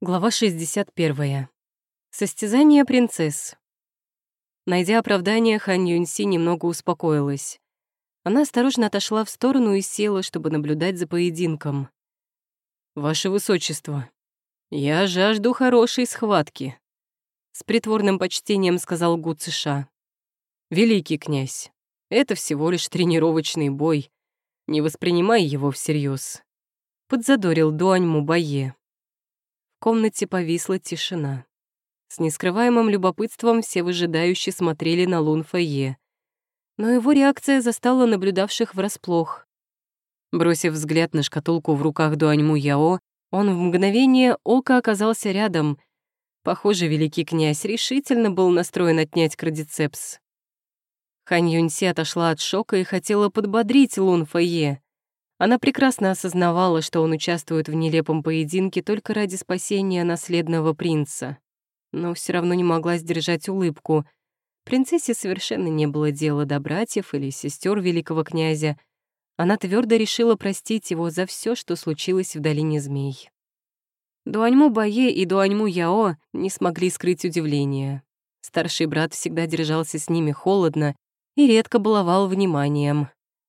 Глава 61. Состязание принцесс. Найдя оправдание, Хан Юньси немного успокоилась. Она осторожно отошла в сторону и села, чтобы наблюдать за поединком. «Ваше Высочество, я жажду хорошей схватки», — с притворным почтением сказал Гу Циша. «Великий князь, это всего лишь тренировочный бой. Не воспринимай его всерьез. подзадорил Дуань Мубае. В комнате повисла тишина. С нескрываемым любопытством все выжидающие смотрели на Лун Фэйе. Но его реакция застала наблюдавших врасплох. Бросив взгляд на шкатулку в руках Дуаньму Яо, он в мгновение ока оказался рядом. Похоже, великий князь решительно был настроен отнять крадицепс. Хань Юньси отошла от шока и хотела подбодрить Лун Фэйе. Она прекрасно осознавала, что он участвует в нелепом поединке только ради спасения наследного принца. Но все равно не могла сдержать улыбку. Принцессе совершенно не было дела до братьев или сестер великого князя. Она твердо решила простить его за все, что случилось в долине змей. Дуаньму Бае и Дуаньму Яо не смогли скрыть удивление. Старший брат всегда держался с ними холодно и редко баловал вниманием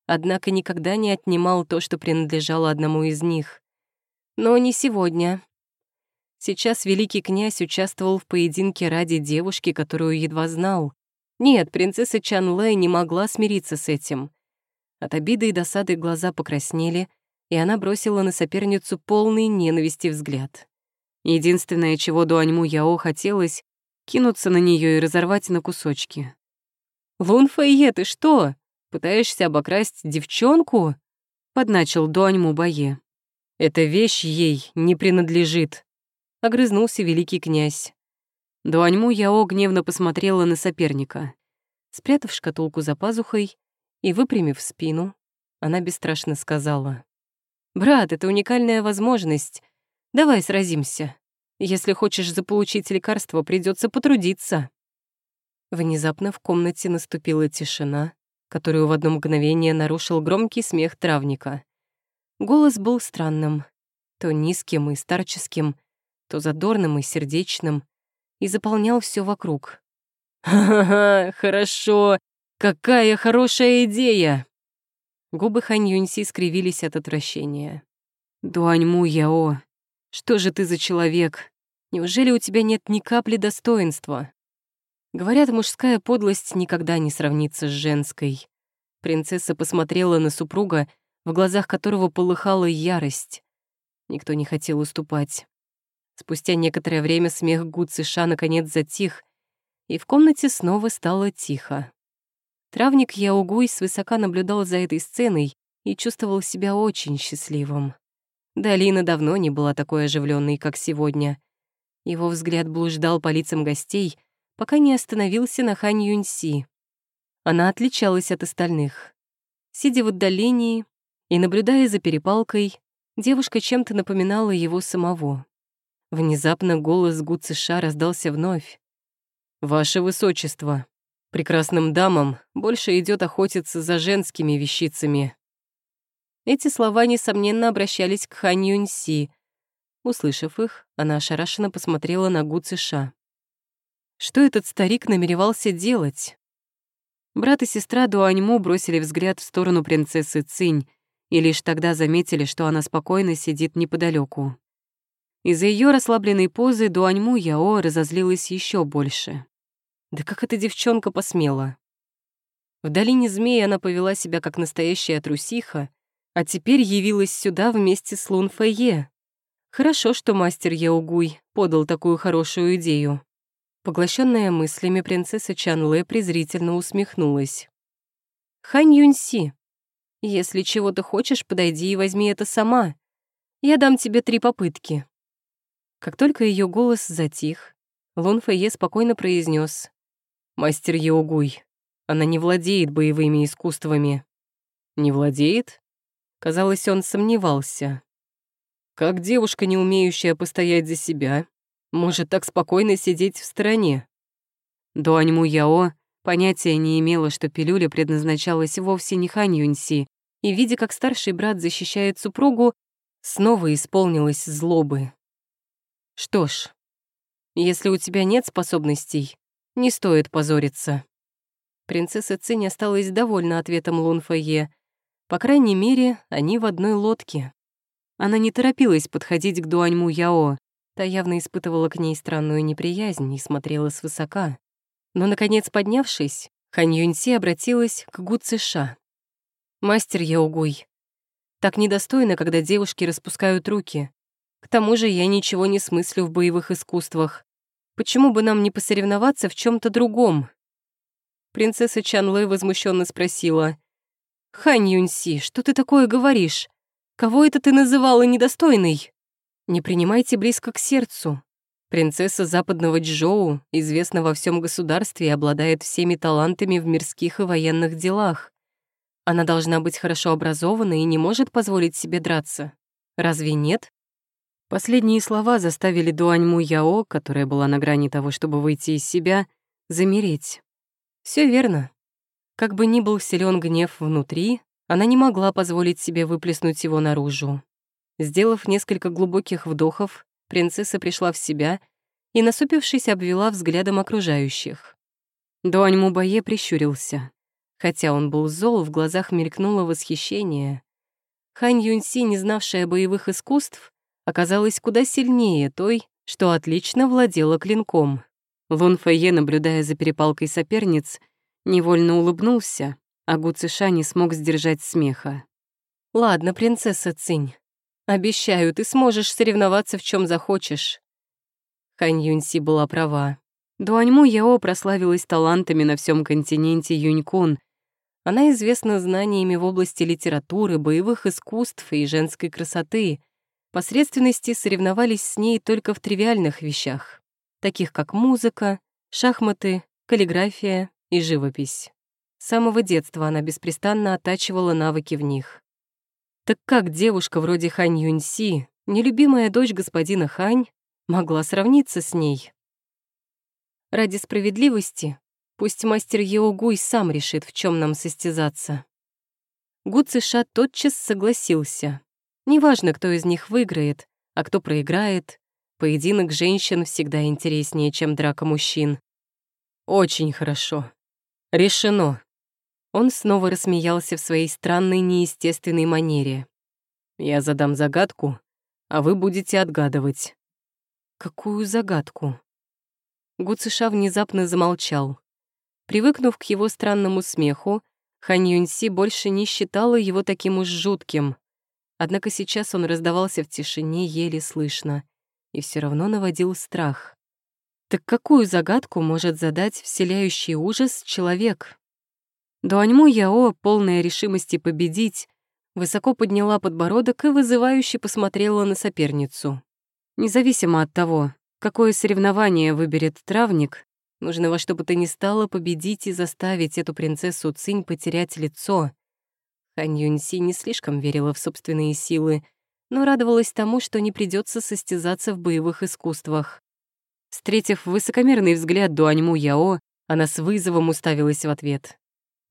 однако никогда не отнимал то, что принадлежало одному из них. Но не сегодня. Сейчас великий князь участвовал в поединке ради девушки, которую едва знал. Нет, принцесса Чан Лэ не могла смириться с этим. От обиды и досады глаза покраснели, и она бросила на соперницу полный ненависти взгляд. Единственное, чего Дуаньму Яо хотелось, кинуться на нее и разорвать на кусочки. «Лун Фэйе, ты что?» Пытаешься обокрасть девчонку?» — подначил Дуаньму Бае. «Эта вещь ей не принадлежит», — огрызнулся великий князь. Дуаньму Яо гневно посмотрела на соперника. Спрятав шкатулку за пазухой и выпрямив спину, она бесстрашно сказала. «Брат, это уникальная возможность. Давай сразимся. Если хочешь заполучить лекарство, придется потрудиться». Внезапно в комнате наступила тишина, которую в одно мгновение нарушил громкий смех травника. Голос был странным, то низким и старческим, то задорным и сердечным, и заполнял все вокруг. «Ха-ха-ха, хорошо! Какая хорошая идея!» Губы Хань Юньси скривились от отвращения. «Дуаньму Яо, что же ты за человек? Неужели у тебя нет ни капли достоинства?» Говорят, мужская подлость никогда не сравнится с женской. Принцесса посмотрела на супруга, в глазах которого полыхала ярость. Никто не хотел уступать. Спустя некоторое время смех Гуциша наконец затих, и в комнате снова стало тихо. Травник Яугуй свысока наблюдал за этой сценой и чувствовал себя очень счастливым. Долина давно не была такой оживленной, как сегодня. Его взгляд блуждал по лицам гостей — пока не остановился на Хань Юньси. Она отличалась от остальных. Сидя в отдалении и наблюдая за перепалкой, девушка чем-то напоминала его самого. Внезапно голос Гу Циша раздался вновь. «Ваше Высочество, прекрасным дамам больше идет охотиться за женскими вещицами». Эти слова, несомненно, обращались к Хань Юньси. Услышав их, она ошарашенно посмотрела на Гу Циша. Что этот старик намеревался делать? Брат и сестра Дуаньму бросили взгляд в сторону принцессы Цинь и лишь тогда заметили, что она спокойно сидит неподалеку. Из-за ее расслабленной позы Дуаньму Яо разозлилась еще больше. Да как эта девчонка посмела? В долине змей она повела себя как настоящая трусиха, а теперь явилась сюда вместе с Лун Фэйе. Хорошо, что мастер Яугуй подал такую хорошую идею. Поглощенная мыслями, принцесса Чанле презрительно усмехнулась. «Хань Юньси, если чего-то хочешь, подойди и возьми это сама. Я дам тебе три попытки». Как только ее голос затих, Лун Фэйе спокойно произнес: «Мастер Йоугуй, она не владеет боевыми искусствами». «Не владеет?» Казалось, он сомневался. «Как девушка, не умеющая постоять за себя, может так спокойно сидеть в стороне. Дуаньму Яо понятия не имела, что пилюля предназначалась вовсе не Хань Юньси, и, видя, как старший брат защищает супругу, снова исполнилась злобы. Что ж, если у тебя нет способностей, не стоит позориться. Принцесса Цинь осталась довольна ответом Лун. По крайней мере, они в одной лодке. Она не торопилась подходить к Дуаньму Яо, та явно испытывала к ней странную неприязнь и смотрела свысока. Но, наконец, поднявшись, Хань Юньси обратилась к Гу Цыша. «Мастер Яогуй, так недостойно, когда девушки распускают руки. К тому же я ничего не смыслю в боевых искусствах. Почему бы нам не посоревноваться в чем то другом?» Принцесса Чанлэ возмущенно спросила. «Хань Юньси, что ты такое говоришь? Кого это ты называла недостойной?» «Не принимайте близко к сердцу. Принцесса западного Джоу известна во всем государстве и обладает всеми талантами в мирских и военных делах. Она должна быть хорошо образована и не может позволить себе драться. Разве нет?» Последние слова заставили Дуаньму Яо, которая была на грани того, чтобы выйти из себя, замереть. Все верно. Как бы ни был силен гнев внутри, она не могла позволить себе выплеснуть его наружу. Сделав несколько глубоких вдохов, принцесса пришла в себя и, насупившись, обвела взглядом окружающих. Дуань Мубае прищурился. Хотя он был зол, в глазах мелькнуло восхищение. Хань Юньси, не знавшая боевых искусств, оказалась куда сильнее той, что отлично владела клинком. Лун Фэйе, наблюдая за перепалкой соперниц, невольно улыбнулся, а Гу Цыша не смог сдержать смеха. «Ладно, принцесса Цинь, обещаю, ты сможешь соревноваться в чем захочешь». Хань Юньси была права. Дуаньму Яо прославилась талантами на всем континенте Юнькун. Она известна знаниями в области литературы, боевых искусств и женской красоты. Посредственности соревновались с ней только в тривиальных вещах таких как музыка, шахматы, каллиграфия и живопись. С самого детства она беспрестанно оттачивала навыки в них. Так как девушка вроде Хань Юньси, нелюбимая дочь господина Хань, могла сравниться с ней? Ради справедливости пусть мастер Еогуй сам решит, в чем нам состязаться. Гу Циша тотчас согласился. Неважно, кто из них выиграет, а кто проиграет, Поединок женщин всегда интереснее, чем драка мужчин. Очень хорошо. Решено. Он снова рассмеялся в своей странной неестественной манере. Я задам загадку, а вы будете отгадывать. Какую загадку? Гуцыша внезапно замолчал. Привыкнув к его странному смеху, Хань Юньси больше не считала его таким уж жутким. Однако сейчас он раздавался в тишине еле слышно и все равно наводил страх. Так какую загадку может задать вселяющий ужас человек? Дуаньму Яо, полная решимости победить, высоко подняла подбородок и вызывающе посмотрела на соперницу. Независимо от того, какое соревнование выберет травник, нужно во что бы то ни стало победить и заставить эту принцессу Цинь потерять лицо. Хань Юньси не слишком верила в собственные силы, но радовалась тому, что не придется состязаться в боевых искусствах. Встретив высокомерный взгляд Дуаньму Яо, она с вызовом уставилась в ответ.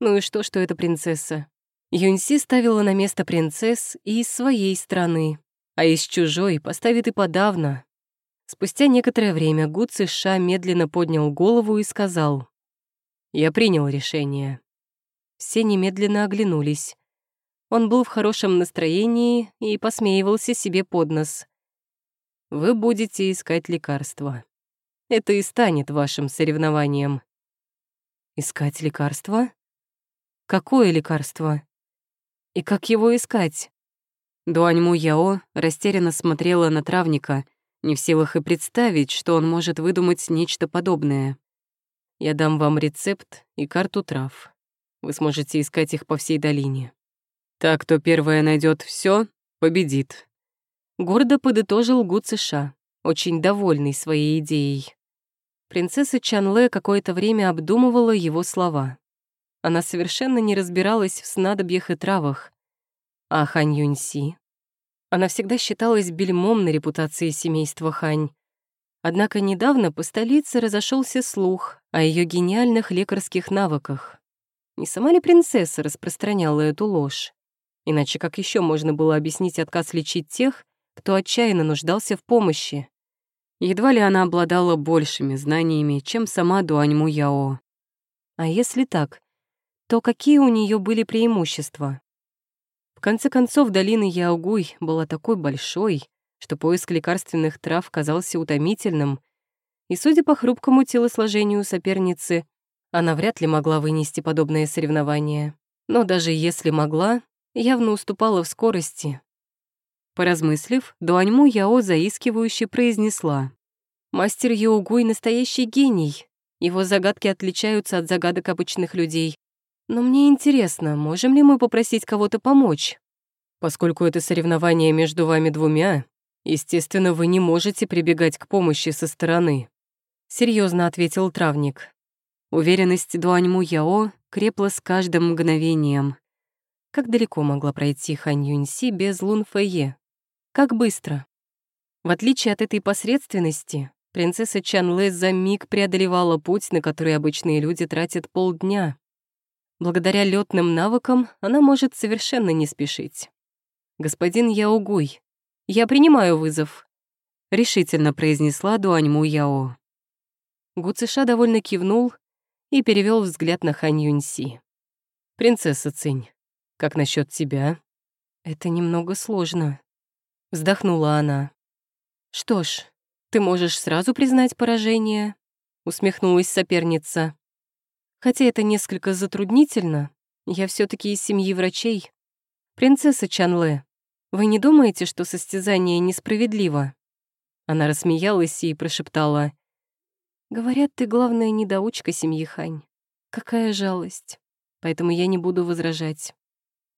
Ну и что, что это принцесса? Юньси ставила на место принцесс и из своей страны, а из чужой поставит и подавно. Спустя некоторое время Гу Ша медленно поднял голову и сказал, «Я принял решение». Все немедленно оглянулись. Он был в хорошем настроении и посмеивался себе под нос. «Вы будете искать лекарства. Это и станет вашим соревнованием». «Искать лекарство? Какое лекарство? И как его искать?» Дуаньму Яо растерянно смотрела на травника, не в силах и представить, что он может выдумать нечто подобное. «Я дам вам рецепт и карту трав. Вы сможете искать их по всей долине. Так, кто первая найдет все, победит. Гордо подытожил Гу Цыша, очень довольный своей идеей. Принцесса Чанле какое-то время обдумывала его слова. Она совершенно не разбиралась в снадобьях и травах. А Хань Юньси? Она всегда считалась бельмом на репутации семейства Хань. Однако недавно по столице разошелся слух о ее гениальных лекарских навыках. Не сама ли принцесса распространяла эту ложь? Иначе как еще можно было объяснить отказ лечить тех, кто отчаянно нуждался в помощи? Едва ли она обладала большими знаниями, чем сама Дуаньму Яо. А если так, то какие у нее были преимущества? В конце концов, долина Яогуй была такой большой, что поиск лекарственных трав казался утомительным, и, судя по хрупкому телосложению соперницы, она вряд ли могла вынести подобное соревнование. Но даже если могла, явно уступала в скорости. Поразмыслив, Дуаньму Яо заискивающе произнесла. «Мастер Яогуй — настоящий гений. Его загадки отличаются от загадок обычных людей. Но мне интересно, можем ли мы попросить кого-то помочь? Поскольку это соревнование между вами двумя, естественно, вы не можете прибегать к помощи со стороны. Серьезно ответил травник. Уверенность Дуаньму Яо крепла с каждым мгновением. Как далеко могла пройти Хань Юньси без Лун Фэйе? Как быстро? В отличие от этой посредственности, принцесса Чан Лэ за миг преодолевала путь, на который обычные люди тратят полдня. Благодаря летным навыкам она может совершенно не спешить. «Господин Яогуй, я принимаю вызов», — решительно произнесла Дуаньму Яо. Гуциша довольно кивнул и перевел взгляд на Хань Юньси. «Принцесса Цинь, как насчет тебя?» «Это немного сложно», — вздохнула она. «Что ж, ты можешь сразу признать поражение», — усмехнулась соперница. Хотя это несколько затруднительно, я все таки из семьи врачей. Принцесса Чанле, вы не думаете, что состязание несправедливо?» Она рассмеялась и прошептала. «Говорят, ты главная недоучка семьи Хань. Какая жалость. Поэтому я не буду возражать.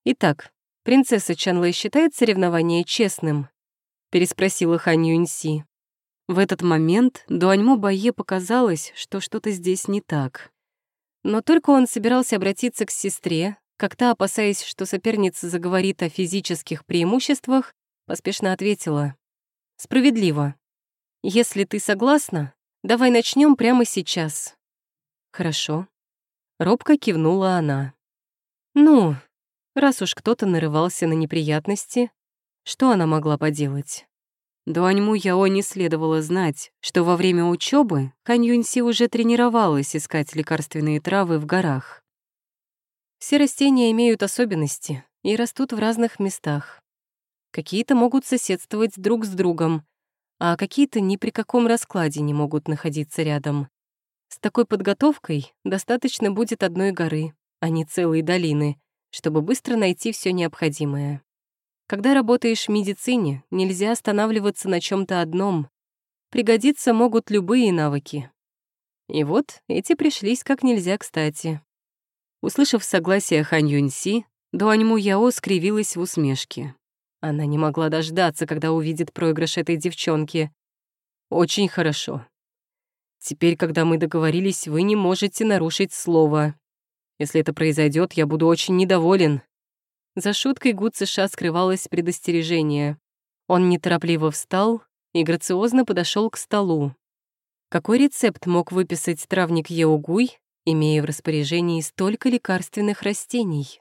Итак, принцесса Чанлэ считает соревнование честным?» Переспросила Хань Юньси. В этот момент Дуаньмо Бае показалось, что что-то здесь не так. Но только он собирался обратиться к сестре, как та, опасаясь, что соперница заговорит о физических преимуществах, поспешно ответила. «Справедливо. Если ты согласна, давай начнем прямо сейчас». «Хорошо». Робко кивнула она. «Ну, раз уж кто-то нарывался на неприятности, что она могла поделать?» Дуаньму Яо не следовало знать, что во время учебы Хань Юньси уже тренировалась искать лекарственные травы в горах. Все растения имеют особенности и растут в разных местах. Какие-то могут соседствовать друг с другом, а какие-то ни при каком раскладе не могут находиться рядом. С такой подготовкой достаточно будет одной горы, а не целой долины, чтобы быстро найти все необходимое. Когда работаешь в медицине, нельзя останавливаться на чем то одном. Пригодиться могут любые навыки. И вот эти пришлись как нельзя кстати. Услышав согласие Хань Юньси, Дуаньму Яо скривилась в усмешке. Она не могла дождаться, когда увидит проигрыш этой девчонки. «Очень хорошо. Теперь, когда мы договорились, вы не можете нарушить слово. Если это произойдет, я буду очень недоволен. За шуткой Гуд США скрывалось предостережение. Он неторопливо встал и грациозно подошел к столу. Какой рецепт мог выписать травник Еугуй, имея в распоряжении столько лекарственных растений?